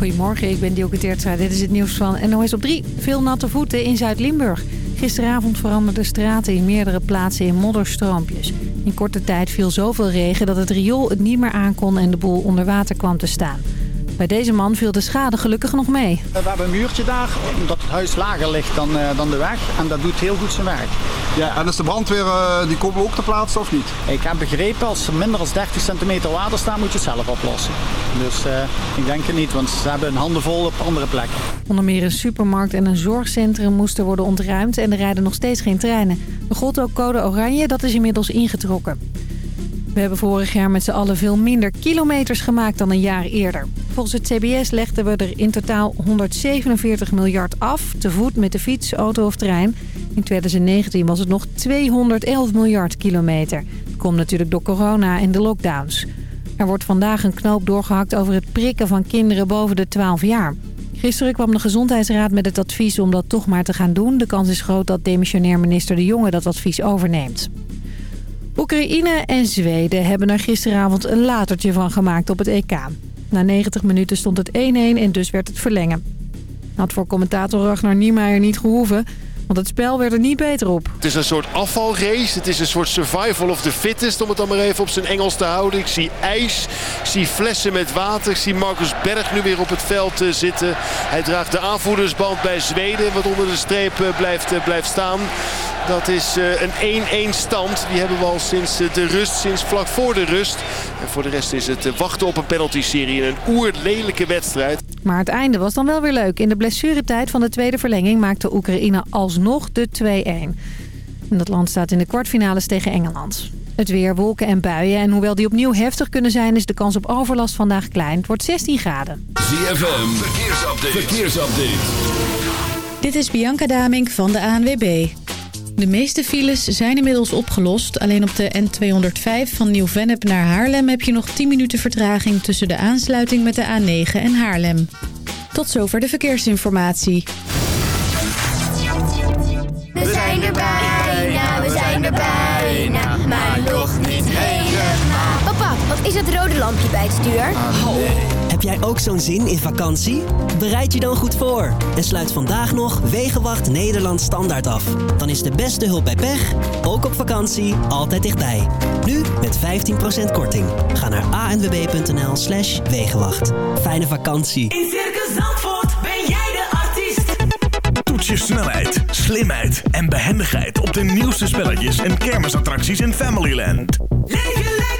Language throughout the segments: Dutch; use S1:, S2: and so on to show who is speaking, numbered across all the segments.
S1: Goedemorgen, ik ben Dielke Teertstra. Dit is het nieuws van NOS op 3. Veel natte voeten in Zuid-Limburg. Gisteravond veranderden straten in meerdere plaatsen in modderstroompjes. In korte tijd viel zoveel regen dat het riool het niet meer aankon en de boel onder water kwam te staan. Bij deze man viel de schade gelukkig nog mee.
S2: We hebben een muurtje daar, omdat het huis lager ligt dan, uh, dan de weg. En dat doet heel goed zijn werk.
S3: Ja, en is de brandweer, uh, die komen ook te plaatsen of niet?
S2: Ik heb begrepen, als er minder dan 30 centimeter water staat, moet je het zelf oplossen. Dus uh, ik denk het niet, want ze hebben hun handen vol op andere plekken.
S1: Onder meer een supermarkt en een zorgcentrum moesten worden ontruimd en er rijden nog steeds geen treinen. Er gold ook code oranje, dat is inmiddels ingetrokken. We hebben vorig jaar met z'n allen veel minder kilometers gemaakt dan een jaar eerder. Volgens het CBS legden we er in totaal 147 miljard af, te voet met de fiets, auto of trein. In 2019 was het nog 211 miljard kilometer. Dat komt natuurlijk door corona en de lockdowns. Er wordt vandaag een knoop doorgehakt over het prikken van kinderen boven de 12 jaar. Gisteren kwam de Gezondheidsraad met het advies om dat toch maar te gaan doen. De kans is groot dat demissionair minister De Jonge dat advies overneemt. Oekraïne en Zweden hebben er gisteravond een latertje van gemaakt op het EK. Na 90 minuten stond het 1-1 en dus werd het verlengen. Had voor commentator Ragnar Niemeyer niet gehoeven... Want het spel werd er niet beter op.
S4: Het is een soort afvalrace. Het is een soort survival of the fittest, om het dan maar even op zijn Engels te houden. Ik zie ijs, ik zie flessen met water. Ik zie Marcus Berg nu weer op het veld zitten. Hij draagt de aanvoerdersband bij Zweden, wat onder de streep blijft, blijft staan. Dat is een 1-1 stand. Die hebben we al sinds de rust, sinds vlak voor de rust. En voor de rest is het wachten op een penalty-serie in een oerlelijke wedstrijd.
S1: Maar het einde was dan wel weer leuk. In de blessuretijd van de tweede verlenging maakte Oekraïne alsnog de 2-1. Dat land staat in de kwartfinales tegen Engeland. Het weer, wolken en buien. En hoewel die opnieuw heftig kunnen zijn... is de kans op overlast vandaag klein. Het wordt 16 graden.
S5: ZFM, verkeersupdate. verkeersupdate.
S6: Dit is Bianca Damink van de ANWB. De meeste files zijn inmiddels opgelost. Alleen op de N205 van Nieuw-Vennep naar Haarlem... heb je nog 10 minuten vertraging tussen de aansluiting met de A9 en Haarlem. Tot zover de verkeersinformatie.
S7: We zijn er bijna, we zijn er bijna, maar nog niet helemaal. Papa, wat is het rode lampje bij het stuur?
S8: Oh. Heb jij ook zo'n zin in vakantie? Bereid je dan goed voor en sluit vandaag nog Wegenwacht Nederland Standaard af. Dan is de beste hulp bij pech, ook op vakantie, altijd dichtbij. Nu met 15% korting. Ga naar anwb.nl slash Wegenwacht. Fijne vakantie.
S9: In Circus Zandvoort ben jij de artiest.
S5: Toets je snelheid, slimheid en behendigheid op de nieuwste spelletjes en kermisattracties in Familyland.
S9: Leef je lekker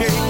S10: shake.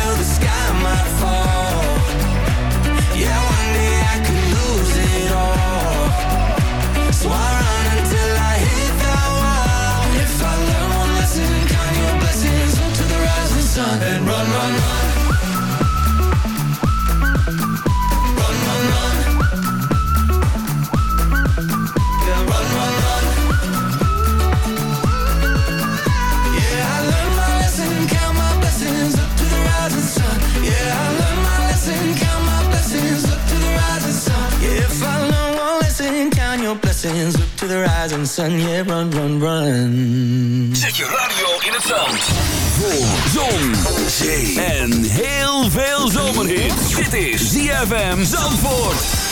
S11: mountains up to the rising sun. Yeah, run, run, run.
S12: Zet je radio in het zand. Voor zon, zee en heel veel zomerhit. Dit is ZFM Zandvoort.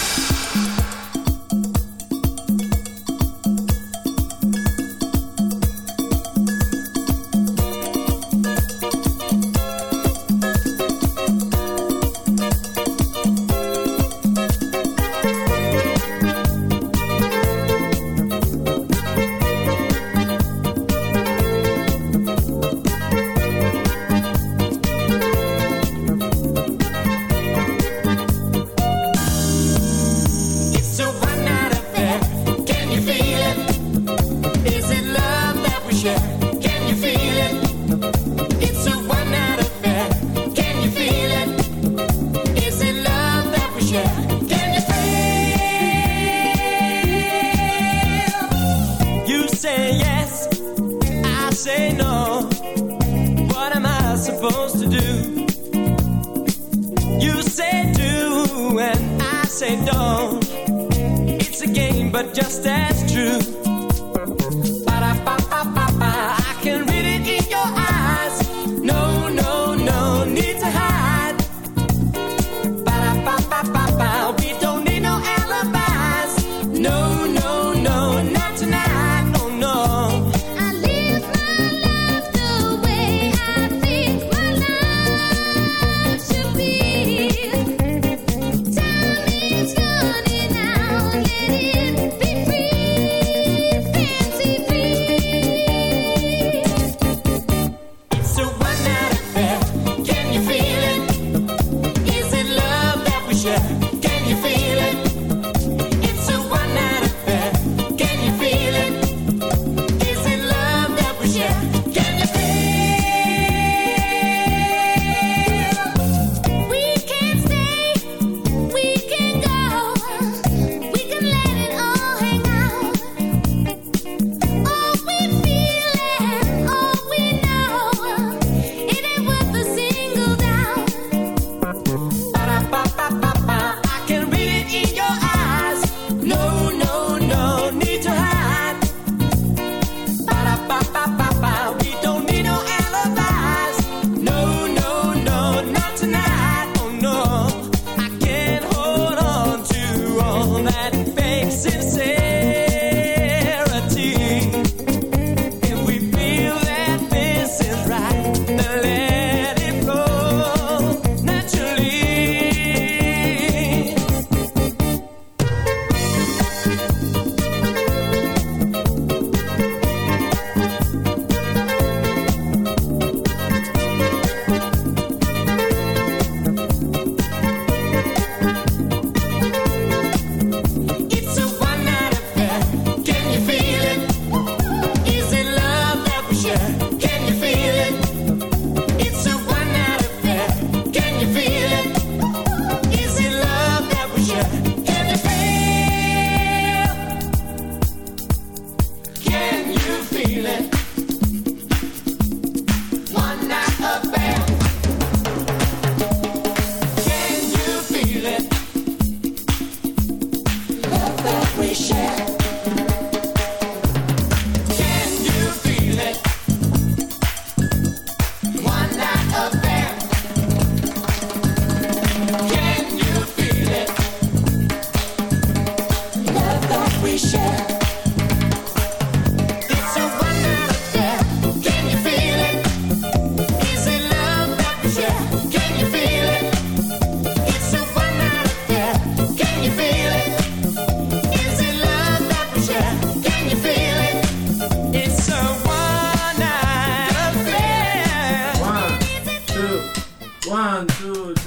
S13: dude.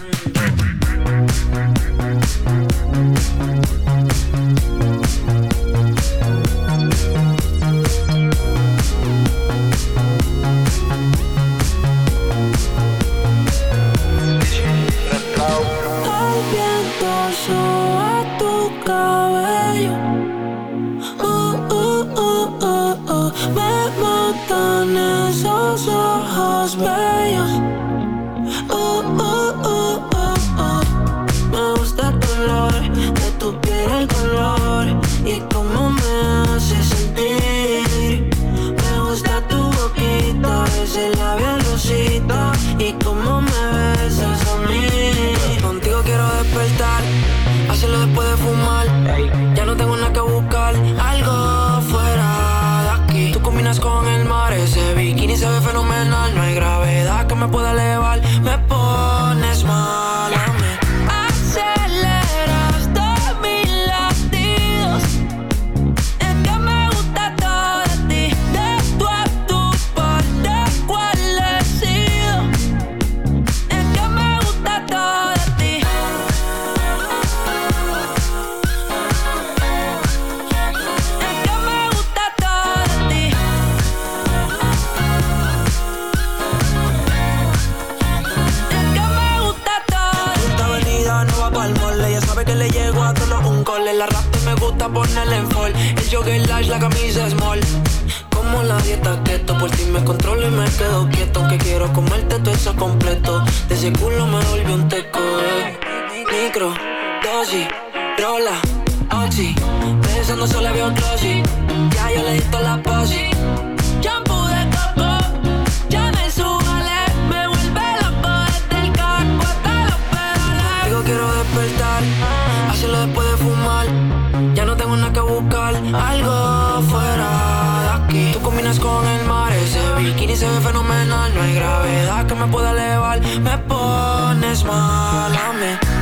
S13: velcro, dosis, rola, oxi. Pensando solo veo un Ya yo le di toda la posi. Shampoo de coco, ya me subale. Me vuelve loco desde el caco hasta los pedales. Digo, quiero despertar, hacerlo después de fumar. Ya no tengo nada que buscar, algo fuera de aquí. Tú combinas con el mar, ese bikini se ve fenomenal. No hay gravedad que me pueda elevar. Me pones mal a mí.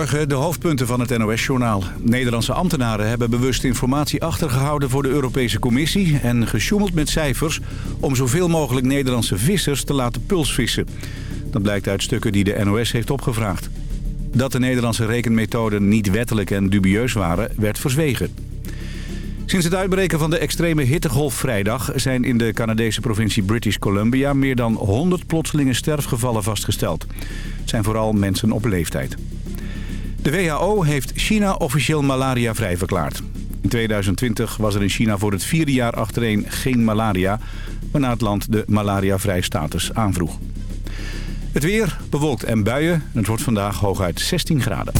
S14: De
S15: hoofdpunten van het NOS-journaal. Nederlandse ambtenaren hebben bewust informatie achtergehouden voor de Europese Commissie... en gesjoemeld met cijfers om zoveel mogelijk Nederlandse vissers te laten pulsvissen. Dat blijkt uit stukken die de NOS heeft opgevraagd. Dat de Nederlandse rekenmethoden niet wettelijk en dubieus waren, werd verzwegen. Sinds het uitbreken van de extreme hittegolf vrijdag... zijn in de Canadese provincie British Columbia... meer dan 100 plotselinge sterfgevallen vastgesteld. Het zijn vooral mensen op leeftijd. De WHO heeft China officieel malariavrij verklaard. In 2020 was er in China voor het vierde jaar achtereen geen malaria... waarna het land de malaria-vrij status aanvroeg. Het weer bewolkt en buien. Het wordt vandaag hooguit 16 graden.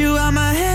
S16: you out my head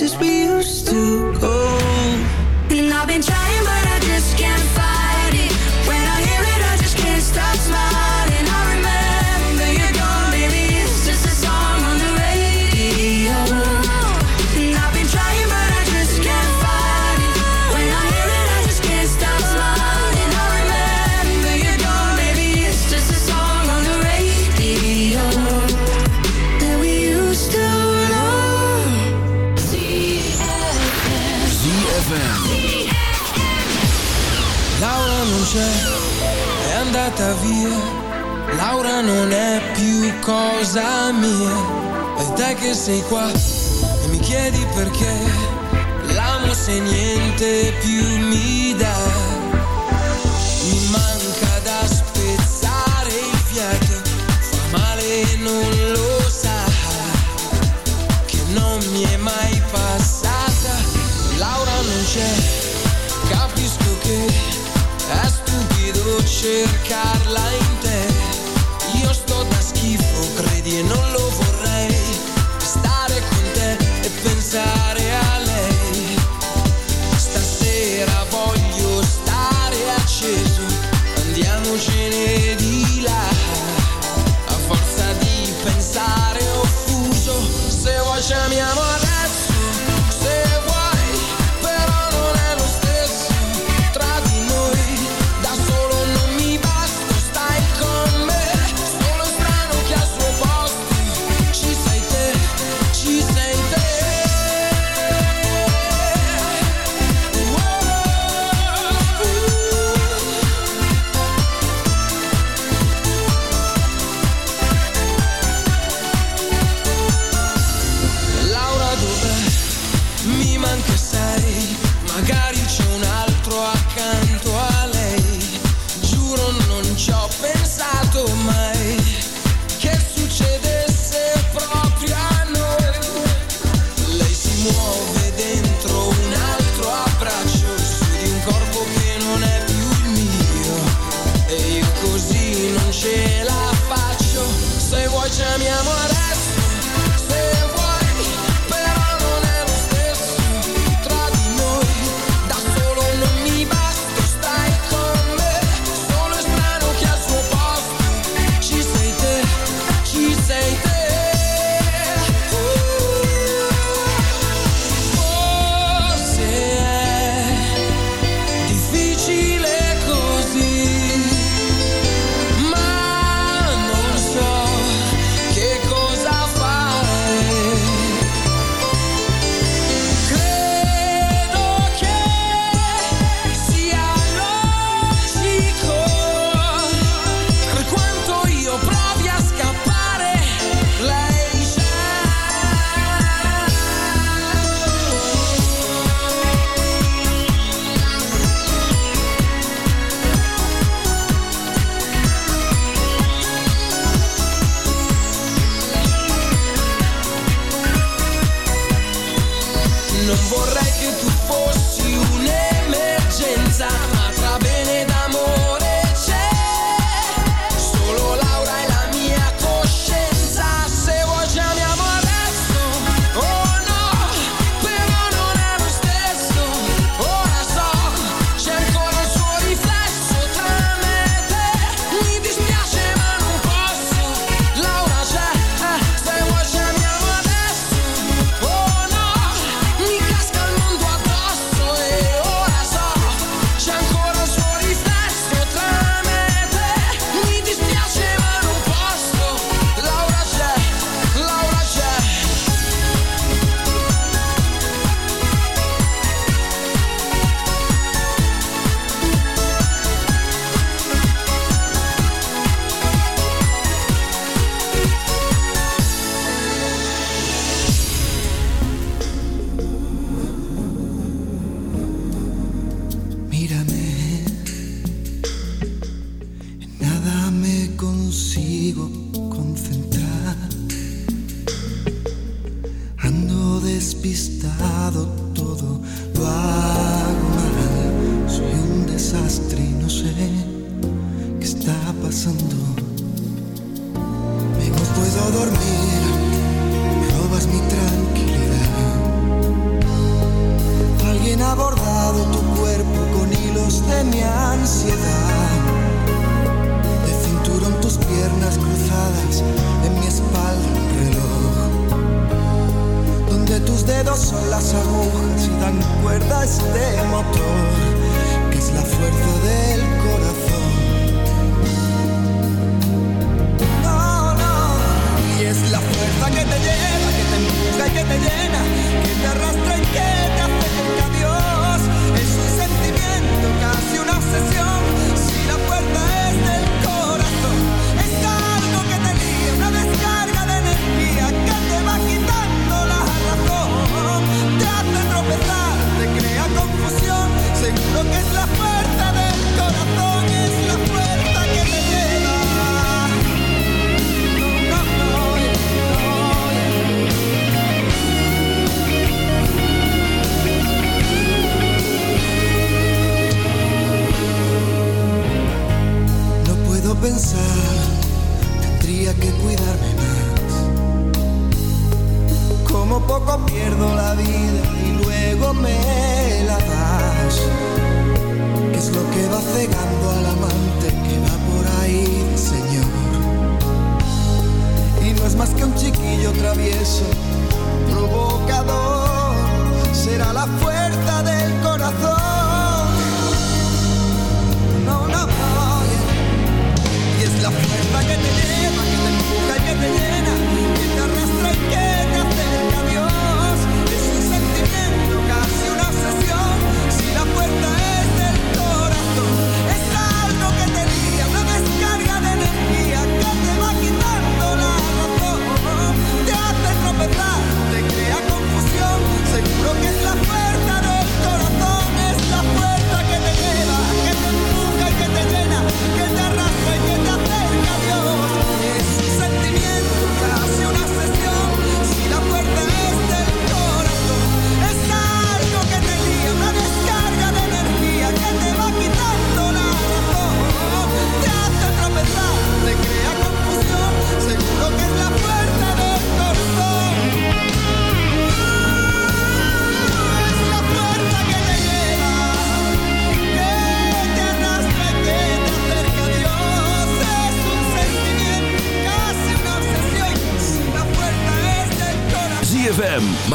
S16: is we
S17: c'est qua viene di là, a forza di pensare offuso, se vuoi
S18: chiamiamo adesso.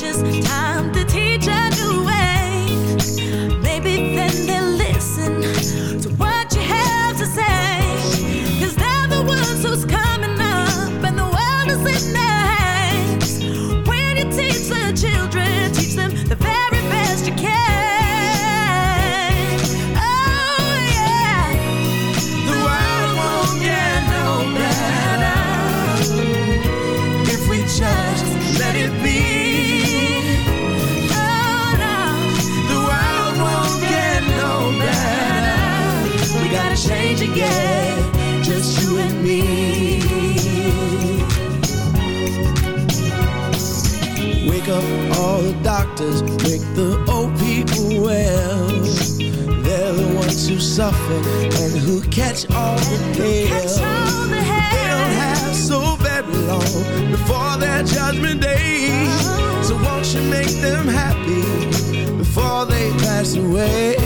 S19: just time. Who and who catch all the pills. They don't have so very long before their judgment day. So won't you make them happy before they pass away?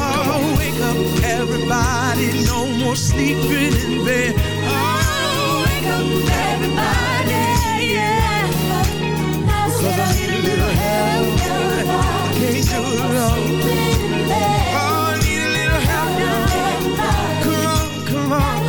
S19: Oh, wake up, everybody. No more sleeping in bed. Oh, wake up, everybody. Yeah. Cause I need a little help. I can't do it alone. Oh, I need a little help. Come on, come on,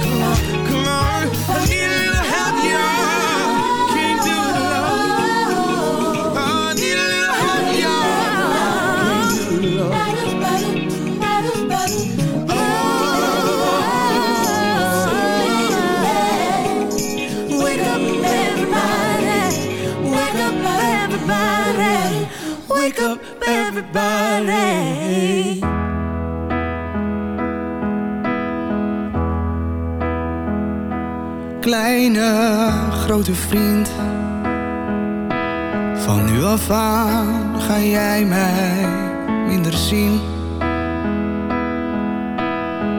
S20: Kleine, grote vriend. Van nu af aan ga jij mij minder zien.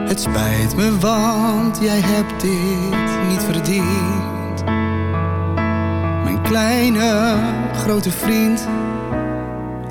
S20: Het spijt me, want jij hebt dit niet verdiend. Mijn kleine, grote vriend.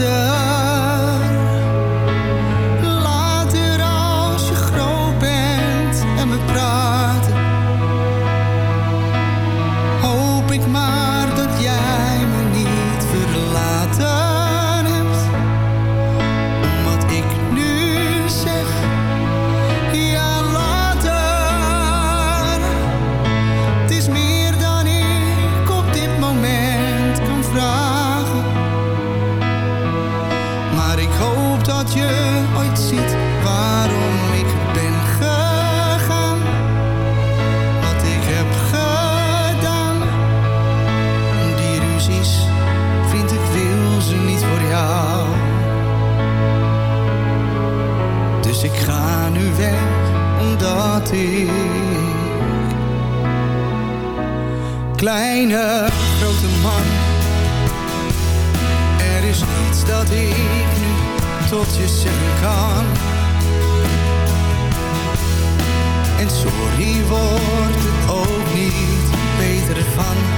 S20: after Kleine, grote man. Er is niets dat ik nu tot je zeggen kan. En sorry wordt het ook niet beter van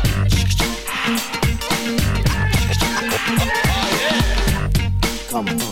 S21: Come on.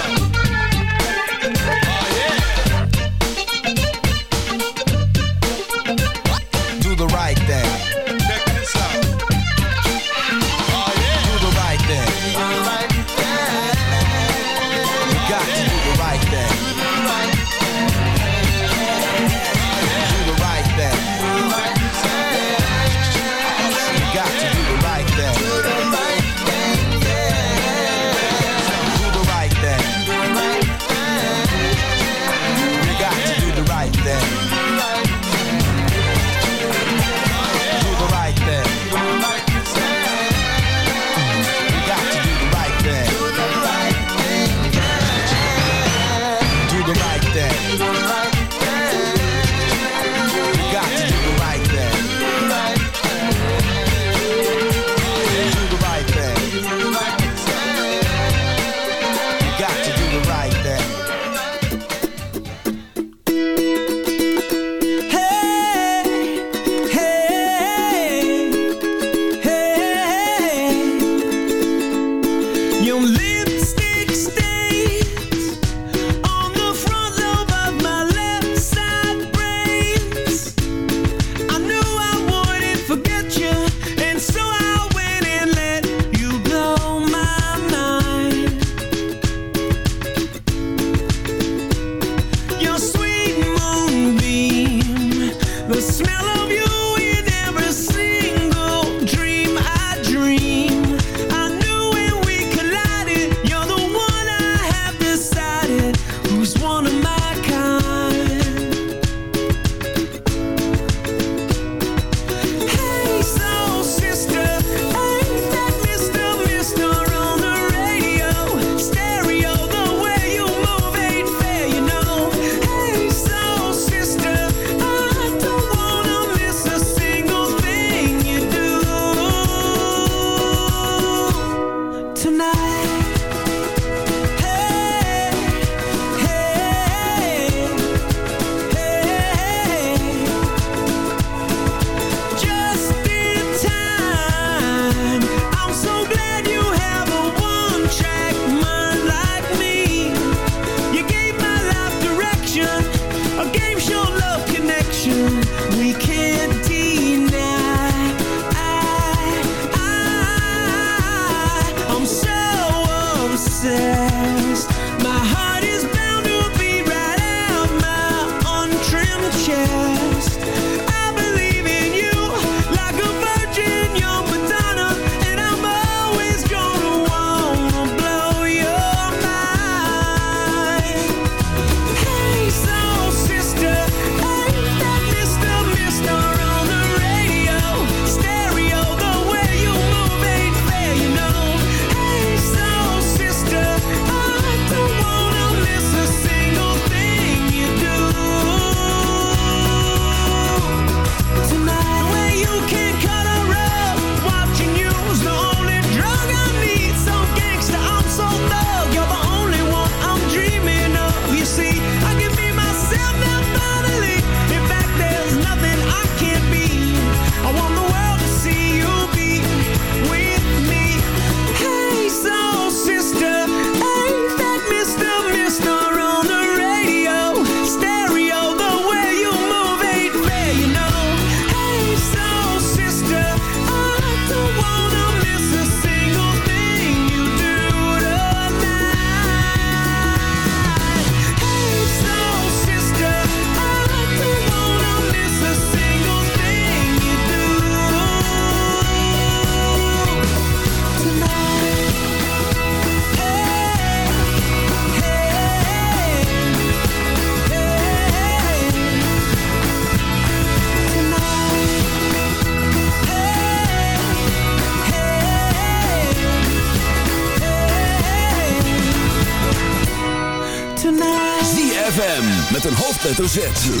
S7: hoofdletter Z